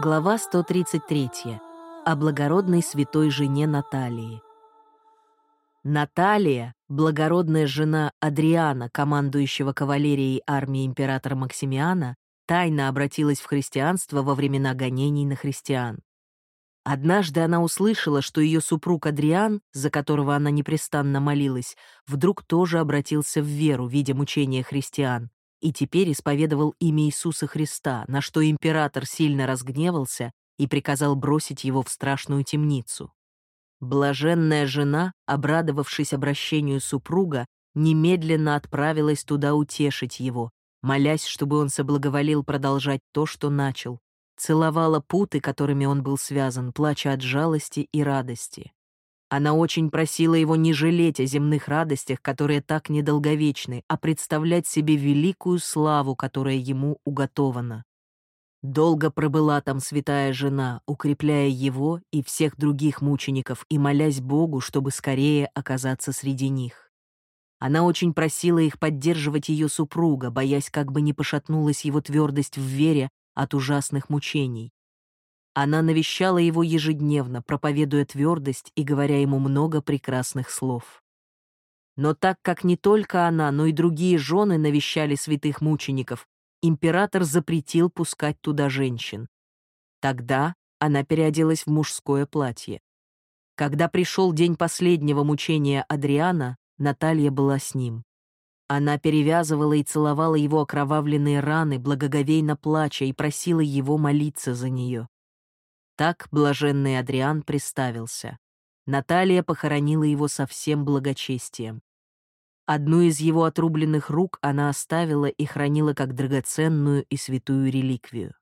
Глава 133. О благородной святой жене Наталии. Наталия, благородная жена Адриана, командующего кавалерией армии императора Максимиана, тайно обратилась в христианство во времена гонений на христиан. Однажды она услышала, что ее супруг Адриан, за которого она непрестанно молилась, вдруг тоже обратился в веру, видя мучения христиан, и теперь исповедовал имя Иисуса Христа, на что император сильно разгневался и приказал бросить его в страшную темницу. Блаженная жена, обрадовавшись обращению супруга, немедленно отправилась туда утешить его, молясь, чтобы он соблаговолил продолжать то, что начал, целовала путы, которыми он был связан, плача от жалости и радости. Она очень просила его не жалеть о земных радостях, которые так недолговечны, а представлять себе великую славу, которая ему уготована. Долго пробыла там святая жена, укрепляя его и всех других мучеников и молясь Богу, чтобы скорее оказаться среди них. Она очень просила их поддерживать ее супруга, боясь, как бы не пошатнулась его твердость в вере от ужасных мучений. Она навещала его ежедневно, проповедуя твердость и говоря ему много прекрасных слов. Но так как не только она, но и другие жены навещали святых мучеников, император запретил пускать туда женщин. Тогда она переоделась в мужское платье. Когда пришел день последнего мучения Адриана, Наталья была с ним. Она перевязывала и целовала его окровавленные раны, благоговейно плача, и просила его молиться за нее. Так блаженный Адриан приставился. Наталья похоронила его со всем благочестием. Одну из его отрубленных рук она оставила и хранила как драгоценную и святую реликвию.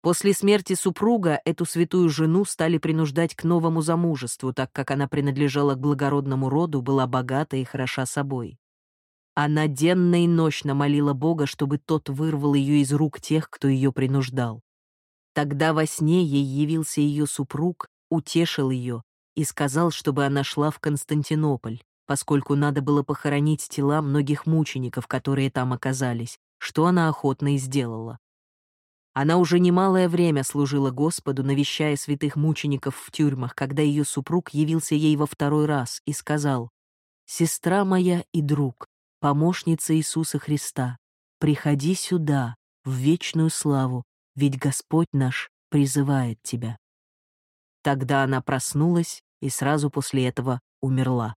После смерти супруга эту святую жену стали принуждать к новому замужеству, так как она принадлежала к благородному роду, была богата и хороша собой. Она денно и ночно молила Бога, чтобы тот вырвал ее из рук тех, кто ее принуждал. Тогда во сне ей явился ее супруг, утешил ее и сказал, чтобы она шла в Константинополь, поскольку надо было похоронить тела многих мучеников, которые там оказались, что она охотно и сделала. Она уже немалое время служила Господу, навещая святых мучеников в тюрьмах, когда ее супруг явился ей во второй раз и сказал, «Сестра моя и друг, помощница Иисуса Христа, приходи сюда, в вечную славу, ведь Господь наш призывает тебя». Тогда она проснулась и сразу после этого умерла.